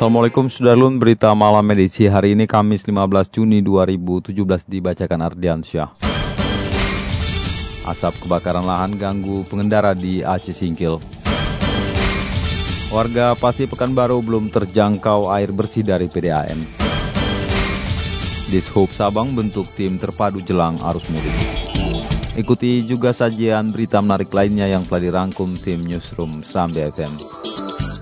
Assalamualaikum Sudarlun, berita malam edisi hari ini Kamis 15 Juni 2017 dibacakan Ardian Syah. Asap kebakaran lahan ganggu pengendara di Aceh Singkil. Warga Pasi Pekanbaru belum terjangkau air bersih dari PDAM. Dishub Sabang bentuk tim terpadu jelang arus mudik. Ikuti juga sajian berita menarik lainnya yang telah dirangkum tim Newsroom Serambi FM.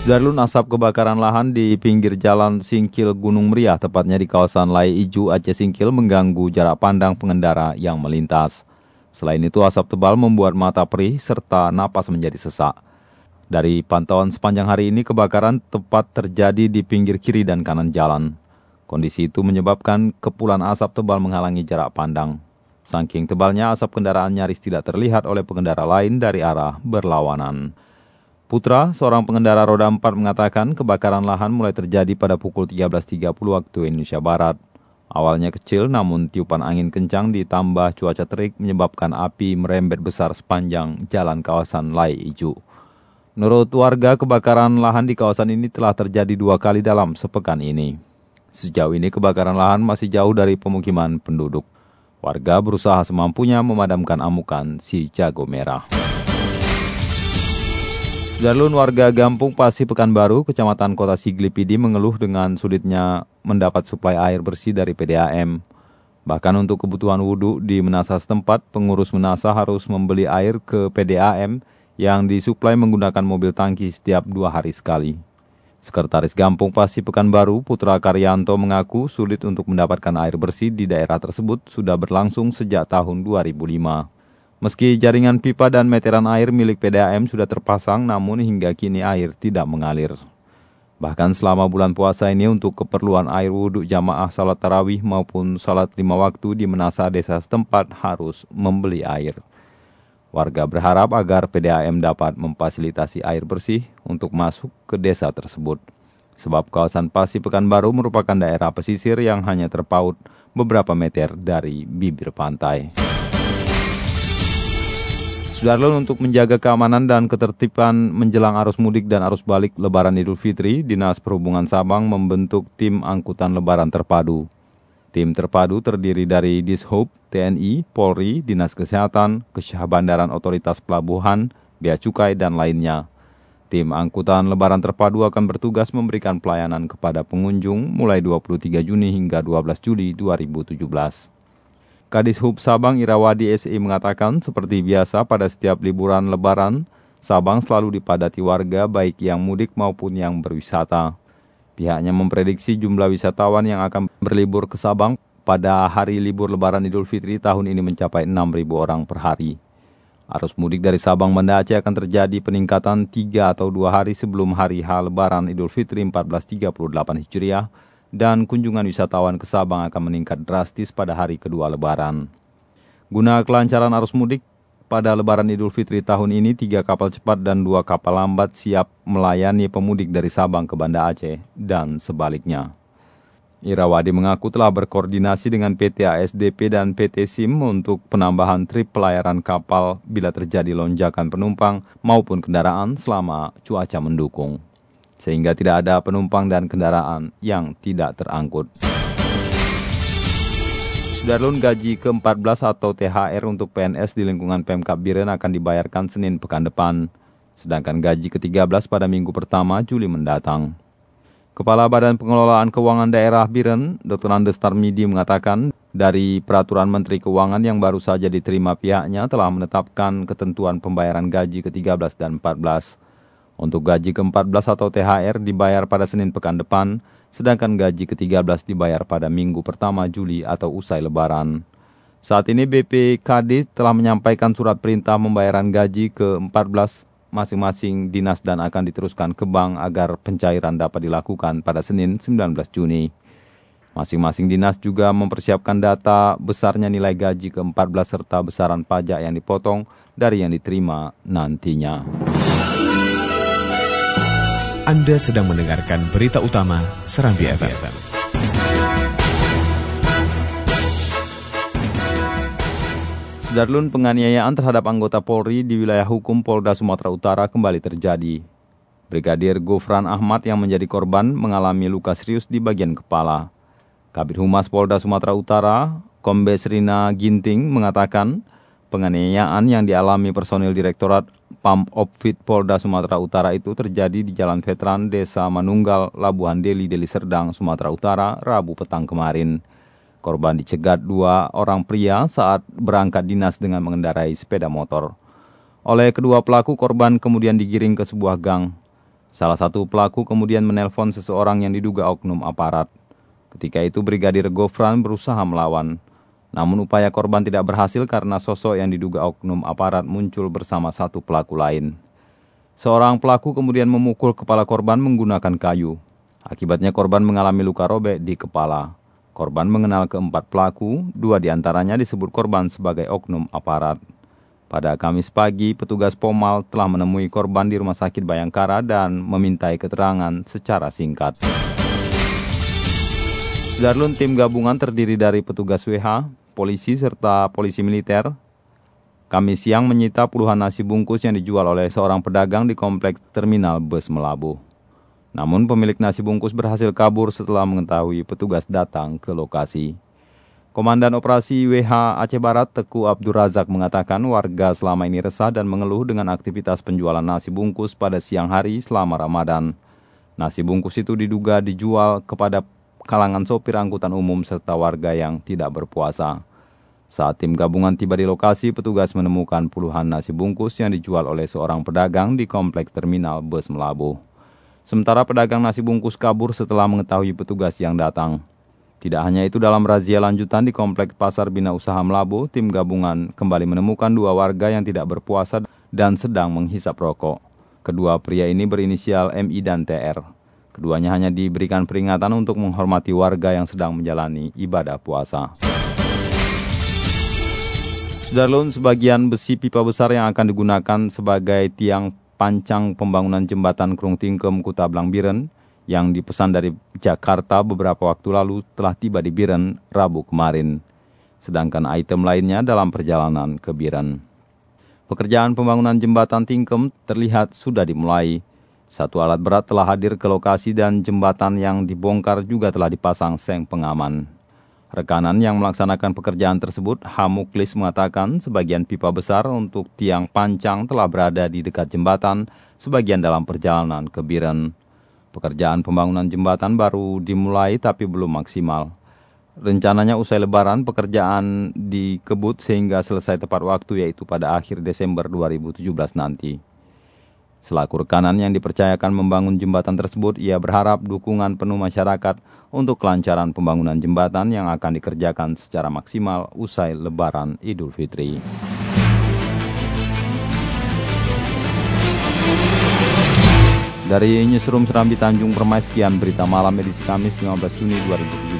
Sudarlun asap kebakaran lahan di pinggir jalan Singkil Gunung Meriah, tepatnya di kawasan Lai Iju Aceh Singkil mengganggu jarak pandang pengendara yang melintas. Selain itu asap tebal membuat mata perih serta napas menjadi sesak. Dari pantauan sepanjang hari ini kebakaran tepat terjadi di pinggir kiri dan kanan jalan. Kondisi itu menyebabkan kepulan asap tebal menghalangi jarak pandang. Saking tebalnya asap kendaraan nyaris tidak terlihat oleh pengendara lain dari arah berlawanan. Putra, seorang pengendara roda 4 mengatakan kebakaran lahan mulai terjadi pada pukul 13.30 waktu Indonesia Barat. Awalnya kecil namun tiupan angin kencang ditambah cuaca terik menyebabkan api merembet besar sepanjang jalan kawasan Lai Iju. Menurut warga, kebakaran lahan di kawasan ini telah terjadi dua kali dalam sepekan ini. Sejauh ini kebakaran lahan masih jauh dari pemukiman penduduk. Warga berusaha semampunya memadamkan amukan si jago merah. Darlun warga Gampung Pasi Pekanbaru, Kecamatan Kota Siglipidi mengeluh dengan sulitnya mendapat suplai air bersih dari PDAM. Bahkan untuk kebutuhan wudhu di menasa setempat, pengurus menasa harus membeli air ke PDAM yang disuplai menggunakan mobil tangki setiap dua hari sekali. Sekretaris Gampung Pasi Pekanbaru, Putra Karyanto mengaku sulit untuk mendapatkan air bersih di daerah tersebut sudah berlangsung sejak tahun 2005. Meski jaringan pipa dan meteran air milik PDAM sudah terpasang, namun hingga kini air tidak mengalir. Bahkan selama bulan puasa ini untuk keperluan air wudhu jamaah salat tarawih maupun salat lima waktu di menasa desa setempat harus membeli air. Warga berharap agar PDAM dapat memfasilitasi air bersih untuk masuk ke desa tersebut. Sebab kawasan Pasi Pekanbaru merupakan daerah pesisir yang hanya terpaut beberapa meter dari bibir pantai. Sudarlun untuk menjaga keamanan dan ketertiban menjelang arus mudik dan arus balik Lebaran Idul Fitri, Dinas Perhubungan Sabang membentuk tim angkutan Lebaran terpadu. Tim terpadu terdiri dari Dishub, TNI, Polri, Dinas Kesehatan, Kesyah Bandaran Otoritas Pelabuhan, Bea Cukai, dan lainnya. Tim angkutan Lebaran terpadu akan bertugas memberikan pelayanan kepada pengunjung mulai 23 Juni hingga 12 Juli 2017. Kadis Hub Sabang Irawadi SI mengatakan seperti biasa pada setiap liburan lebaran, Sabang selalu dipadati warga baik yang mudik maupun yang berwisata. Pihaknya memprediksi jumlah wisatawan yang akan berlibur ke Sabang pada hari libur lebaran Idul Fitri tahun ini mencapai 6.000 orang per hari. Arus mudik dari Sabang Banda Aceh akan terjadi peningkatan 3 atau 2 hari sebelum hari H lebaran Idul Fitri 1438 Hijriah dan kunjungan wisatawan ke Sabang akan meningkat drastis pada hari kedua Lebaran. Guna kelancaran arus mudik, pada Lebaran Idul Fitri tahun ini, tiga kapal cepat dan dua kapal lambat siap melayani pemudik dari Sabang ke Banda Aceh dan sebaliknya. Irawadi mengaku telah berkoordinasi dengan PT ASDP dan PT SIM untuk penambahan trip pelayaran kapal bila terjadi lonjakan penumpang maupun kendaraan selama cuaca mendukung sehingga tidak ada penumpang dan kendaraan yang tidak terangkut. Sudarlun gaji ke-14 atau THR untuk PNS di lingkungan Pemkap Biren akan dibayarkan Senin pekan depan, sedangkan gaji ke-13 pada minggu pertama Juli mendatang. Kepala Badan Pengelolaan Keuangan Daerah Biren, Dr. Andes Tarmidi mengatakan, dari peraturan Menteri Keuangan yang baru saja diterima pihaknya telah menetapkan ketentuan pembayaran gaji ke-13 dan 14. Untuk gaji ke-14 atau THR dibayar pada Senin pekan depan, sedangkan gaji ke-13 dibayar pada minggu pertama Juli atau usai lebaran. Saat ini BPKD telah menyampaikan surat perintah pembayaran gaji ke-14 masing-masing dinas dan akan diteruskan ke bank agar pencairan dapat dilakukan pada Senin 19 Juni. Masing-masing dinas juga mempersiapkan data besarnya nilai gaji ke-14 serta besaran pajak yang dipotong dari yang diterima nantinya. Anda sedang mendengarkan berita utama Serambi, Serambi FM. Sudarlun penganiayaan terhadap anggota Polri di wilayah hukum Polda Sumatera Utara kembali terjadi. Brigadir Gofran Ahmad yang menjadi korban mengalami luka serius di bagian kepala. Kabir Humas Polda Sumatera Utara, Kombes Rina Ginting mengatakan penganiayaan yang dialami personil Direktorat Pam Opfit Polda Sumatera Utara itu terjadi di Jalan Veteran Desa Manunggal, Labuhan Deli, Deli Serdang, Sumatera Utara, Rabu petang kemarin. Korban dicegat dua orang pria saat berangkat dinas dengan mengendarai sepeda motor. Oleh kedua pelaku, korban kemudian digiring ke sebuah gang. Salah satu pelaku kemudian menelpon seseorang yang diduga oknum aparat. Ketika itu Brigadir Gofran berusaha melawan. Namun upaya korban tidak berhasil karena sosok yang diduga oknum aparat muncul bersama satu pelaku lain. Seorang pelaku kemudian memukul kepala korban menggunakan kayu. Akibatnya korban mengalami luka robek di kepala. Korban mengenal keempat pelaku, dua di antaranya disebut korban sebagai oknum aparat. Pada Kamis pagi, petugas Pomal telah menemui korban di Rumah Sakit Bayangkara dan memintai keterangan secara singkat. Darlun tim gabungan terdiri dari petugas WH, polisi, serta polisi militer. Kamis siang menyita puluhan nasi bungkus yang dijual oleh seorang pedagang di kompleks terminal bus Melabuh. Namun pemilik nasi bungkus berhasil kabur setelah mengetahui petugas datang ke lokasi. Komandan Operasi WH Aceh Barat Teku Abdur Razak mengatakan warga selama ini resah dan mengeluh dengan aktivitas penjualan nasi bungkus pada siang hari selama Ramadan. Nasi bungkus itu diduga dijual kepada kalangan sopir angkutan umum serta warga yang tidak berpuasa. Saat tim gabungan tiba di lokasi, petugas menemukan puluhan nasi bungkus yang dijual oleh seorang pedagang di kompleks terminal bus Melabuh. Sementara pedagang nasi bungkus kabur setelah mengetahui petugas yang datang. Tidak hanya itu, dalam razia lanjutan di Kompleks Pasar Bina Usaha Melabu, tim gabungan kembali menemukan dua warga yang tidak berpuasa dan sedang menghisap rokok. Kedua pria ini berinisial MI dan TR. Keduanya hanya diberikan peringatan untuk menghormati warga yang sedang menjalani ibadah puasa. Sudarlun, sebagian besi pipa besar yang akan digunakan sebagai tiang pancang pembangunan jembatan Krung Tingkem Kuta Blangbiren yang dipesan dari Jakarta beberapa waktu lalu telah tiba di Biren Rabu kemarin. Sedangkan item lainnya dalam perjalanan ke Biren. Pekerjaan pembangunan jembatan Tingkem terlihat sudah dimulai. Satu alat berat telah hadir ke lokasi dan jembatan yang dibongkar juga telah dipasang seng pengaman. Rekanan yang melaksanakan pekerjaan tersebut, Hamuklis mengatakan sebagian pipa besar untuk tiang pancang telah berada di dekat jembatan, sebagian dalam perjalanan ke Biren. Pekerjaan pembangunan jembatan baru dimulai tapi belum maksimal. Rencananya usai lebaran pekerjaan dikebut sehingga selesai tepat waktu yaitu pada akhir Desember 2017 nanti. Selaku rekanan yang dipercayakan membangun jembatan tersebut, ia berharap dukungan penuh masyarakat untuk kelancaran pembangunan jembatan yang akan dikerjakan secara maksimal usai Lebaran Idul Fitri. Dari Newsroom Serambi Tanjung Permai, sekian berita malam edisi Kamis 15 Juni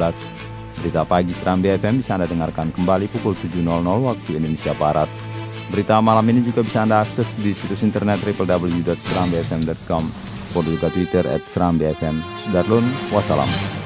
2017. Berita pagi Serambi FM bisa Anda dengarkan kembali pukul 7.00 waktu Indonesia Barat. Berita malam ini juga bisa Anda akses di situs internet www.serambfm.com. Follow juga Twitter at Serambi FM. Darlun, wassalam.